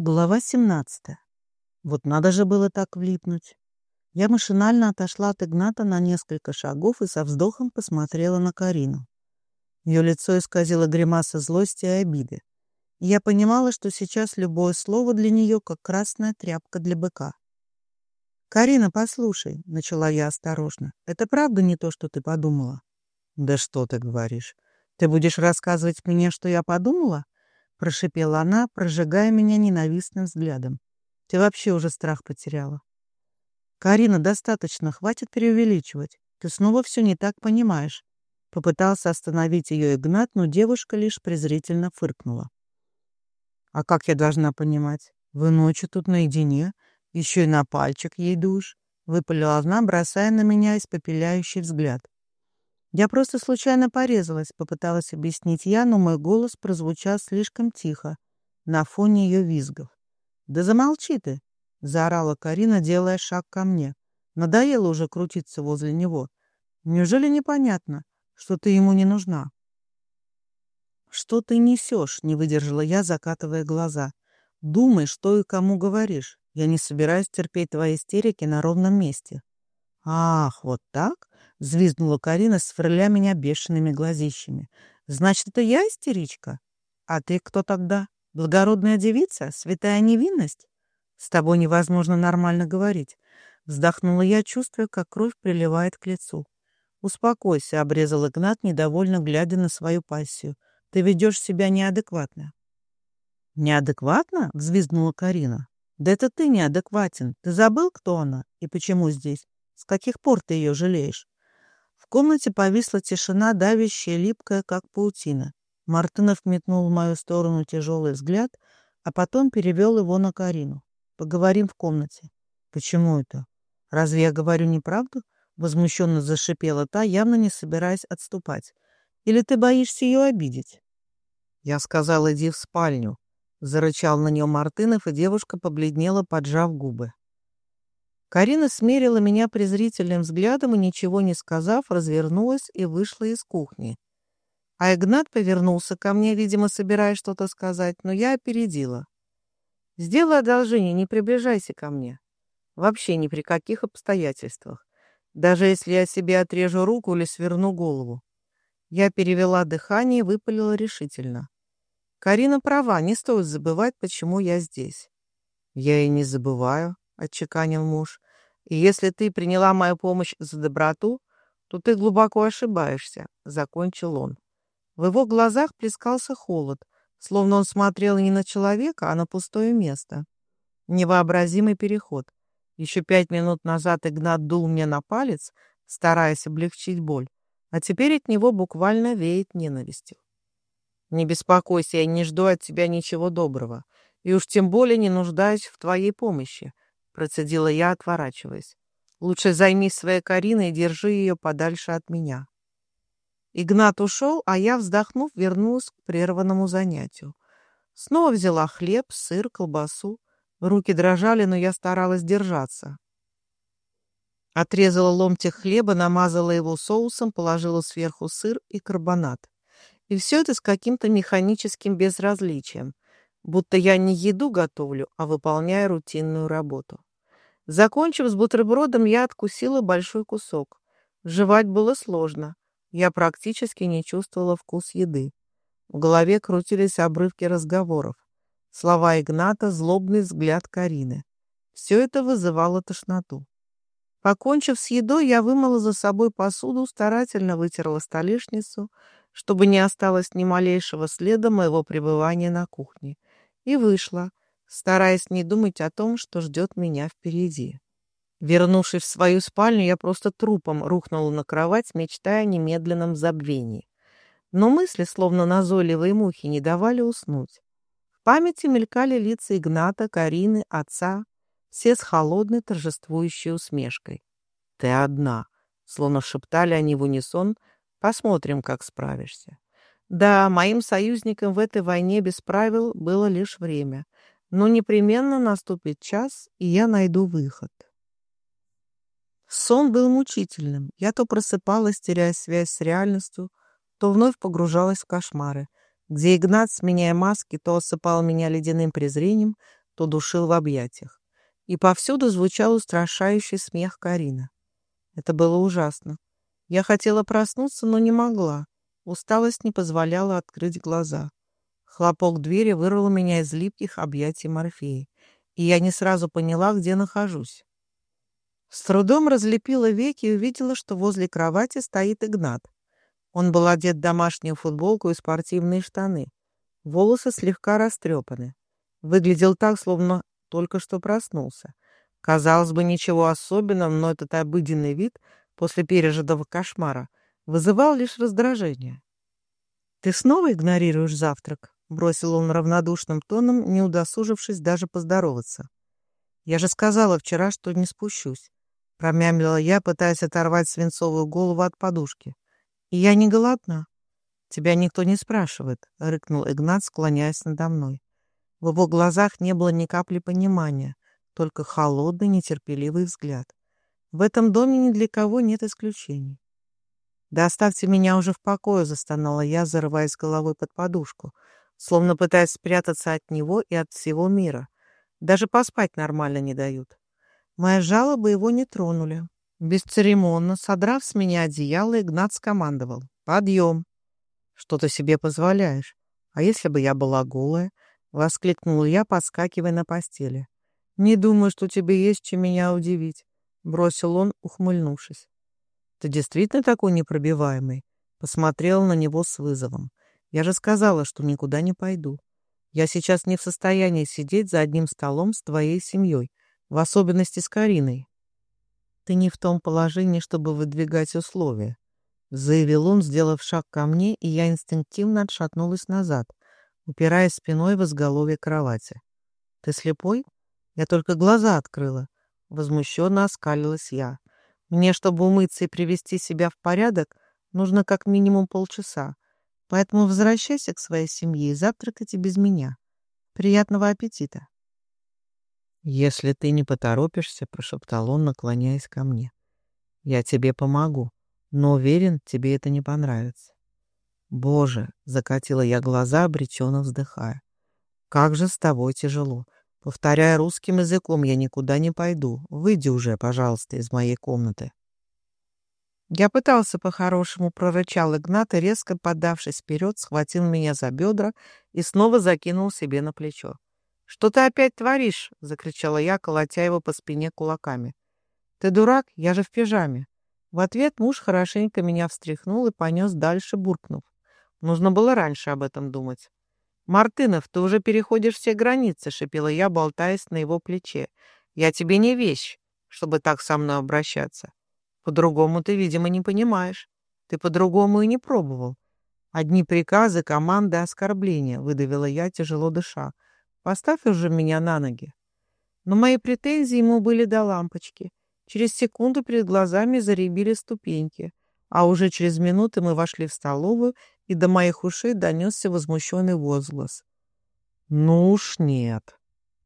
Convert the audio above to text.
Глава 17. Вот надо же было так влипнуть. Я машинально отошла от Игната на несколько шагов и со вздохом посмотрела на Карину. Ее лицо исказило гримаса злости и обиды. Я понимала, что сейчас любое слово для нее как красная тряпка для быка. «Карина, послушай», — начала я осторожно, — «это правда не то, что ты подумала?» «Да что ты говоришь? Ты будешь рассказывать мне, что я подумала?» — прошипела она, прожигая меня ненавистным взглядом. «Ты вообще уже страх потеряла». «Карина, достаточно, хватит преувеличивать. Ты снова все не так понимаешь». Попытался остановить ее Игнат, но девушка лишь презрительно фыркнула. «А как я должна понимать? Вы ночью тут наедине, еще и на пальчик ей душ», — выпалила она, бросая на меня испопеляющий взгляд. Я просто случайно порезалась, попыталась объяснить я, но мой голос прозвучал слишком тихо, на фоне ее визгов. «Да замолчи ты!» — заорала Карина, делая шаг ко мне. Надоело уже крутиться возле него. Неужели непонятно, что ты ему не нужна? «Что ты несешь?» — не выдержала я, закатывая глаза. «Думай, что и кому говоришь. Я не собираюсь терпеть твои истерики на ровном месте». «Ах, вот так?» — взвизгнула Карина, сверля меня бешеными глазищами. «Значит, это я истеричка? А ты кто тогда? Благородная девица? Святая невинность? С тобой невозможно нормально говорить». Вздохнула я, чувствуя, как кровь приливает к лицу. «Успокойся», — обрезал Игнат, недовольно глядя на свою пассию. «Ты ведешь себя неадекватно». «Неадекватно?» — взвизгнула Карина. «Да это ты неадекватен. Ты забыл, кто она и почему здесь? С каких пор ты ее жалеешь?» Комнате повисла тишина, давящая, липкая, как паутина. Мартынов метнул в мою сторону тяжелый взгляд, а потом перевел его на Карину. «Поговорим в комнате». «Почему это? Разве я говорю неправду?» Возмущенно зашипела та, явно не собираясь отступать. «Или ты боишься ее обидеть?» «Я сказал, иди в спальню», — зарычал на нее Мартынов, и девушка побледнела, поджав губы. Карина смерила меня презрительным взглядом и, ничего не сказав, развернулась и вышла из кухни. А Игнат повернулся ко мне, видимо, собираясь что-то сказать, но я опередила. «Сделай одолжение, не приближайся ко мне. Вообще ни при каких обстоятельствах. Даже если я себе отрежу руку или сверну голову». Я перевела дыхание и выпалила решительно. «Карина права, не стоит забывать, почему я здесь». «Я и не забываю», — отчеканил муж. «И если ты приняла мою помощь за доброту, то ты глубоко ошибаешься», — закончил он. В его глазах плескался холод, словно он смотрел не на человека, а на пустое место. Невообразимый переход. Еще пять минут назад Игнат дул мне на палец, стараясь облегчить боль, а теперь от него буквально веет ненавистью. «Не беспокойся, я не жду от тебя ничего доброго, и уж тем более не нуждаюсь в твоей помощи», процедила я, отворачиваясь. «Лучше займись своей Кариной и держи ее подальше от меня». Игнат ушел, а я, вздохнув, вернулась к прерванному занятию. Снова взяла хлеб, сыр, колбасу. Руки дрожали, но я старалась держаться. Отрезала ломтик хлеба, намазала его соусом, положила сверху сыр и карбонат. И все это с каким-то механическим безразличием, будто я не еду готовлю, а выполняю рутинную работу. Закончив с бутербродом, я откусила большой кусок. Жевать было сложно. Я практически не чувствовала вкус еды. В голове крутились обрывки разговоров. Слова Игната, злобный взгляд Карины. Все это вызывало тошноту. Покончив с едой, я вымыла за собой посуду, старательно вытерла столешницу, чтобы не осталось ни малейшего следа моего пребывания на кухне, и вышла, стараясь не думать о том, что ждет меня впереди. Вернувшись в свою спальню, я просто трупом рухнула на кровать, мечтая о немедленном забвении. Но мысли, словно назойливые мухи, не давали уснуть. В памяти мелькали лица Игната, Карины, отца, все с холодной торжествующей усмешкой. «Ты одна», — словно шептали они в унисон, «посмотрим, как справишься». Да, моим союзником в этой войне без правил было лишь время — но непременно наступит час, и я найду выход. Сон был мучительным. Я то просыпалась, теряя связь с реальностью, то вновь погружалась в кошмары, где Игнат, сменяя маски, то осыпал меня ледяным презрением, то душил в объятиях. И повсюду звучал устрашающий смех Карина. Это было ужасно. Я хотела проснуться, но не могла. Усталость не позволяла открыть глаза. Хлопок двери вырвал меня из липких объятий Морфея, и я не сразу поняла, где нахожусь. С трудом разлепила веки и увидела, что возле кровати стоит Игнат. Он был одет в домашнюю футболку и спортивные штаны. Волосы слегка растрепаны. Выглядел так, словно только что проснулся. Казалось бы, ничего особенного, но этот обыденный вид после пережитого кошмара вызывал лишь раздражение. «Ты снова игнорируешь завтрак?» — бросил он равнодушным тоном, не удосужившись даже поздороваться. «Я же сказала вчера, что не спущусь», — промямлила я, пытаясь оторвать свинцовую голову от подушки. «И я не голодна». «Тебя никто не спрашивает», — рыкнул Игнат, склоняясь надо мной. В его глазах не было ни капли понимания, только холодный, нетерпеливый взгляд. В этом доме ни для кого нет исключений. «Да оставьте меня уже в покое», — застонала я, зарываясь головой под подушку, словно пытаясь спрятаться от него и от всего мира. Даже поспать нормально не дают. Мои жалобы его не тронули. Бесцеремонно, содрав с меня одеяло, Игнат скомандовал. «Подъем!» «Что ты себе позволяешь? А если бы я была голая?» — воскликнул я, подскакивая на постели. «Не думаю, что тебе есть чем меня удивить», — бросил он, ухмыльнувшись. «Ты действительно такой непробиваемый?» Посмотрел на него с вызовом. «Я же сказала, что никуда не пойду. Я сейчас не в состоянии сидеть за одним столом с твоей семьей, в особенности с Кариной». «Ты не в том положении, чтобы выдвигать условия», — заявил он, сделав шаг ко мне, и я инстинктивно отшатнулась назад, упираясь спиной в изголовье кровати. «Ты слепой? Я только глаза открыла». Возмущенно оскалилась я. «Мне, чтобы умыться и привести себя в порядок, нужно как минимум полчаса. Поэтому возвращайся к своей семье и завтракайте без меня. Приятного аппетита!» «Если ты не поторопишься», — прошептал он, наклоняясь ко мне, — «я тебе помогу, но уверен, тебе это не понравится». «Боже!» — закатила я глаза, обреченно вздыхая. «Как же с тобой тяжело. Повторяя русским языком, я никуда не пойду. Выйди уже, пожалуйста, из моей комнаты». Я пытался по-хорошему, прорычал Игнат резко подавшись вперед, схватил меня за бедра и снова закинул себе на плечо. «Что ты опять творишь?» — закричала я, колотя его по спине кулаками. «Ты дурак? Я же в пижаме». В ответ муж хорошенько меня встряхнул и понес дальше, буркнув. Нужно было раньше об этом думать. «Мартынов, ты уже переходишь все границы», — шипела я, болтаясь на его плече. «Я тебе не вещь, чтобы так со мной обращаться. По-другому ты, видимо, не понимаешь. Ты по-другому и не пробовал. Одни приказы, команды, оскорбления», — выдавила я, тяжело дыша. «Поставь уже меня на ноги». Но мои претензии ему были до лампочки. Через секунду перед глазами заребили ступеньки, а уже через минуты мы вошли в столовую, и до моих ушей донесся возмущенный возглас. «Ну уж нет».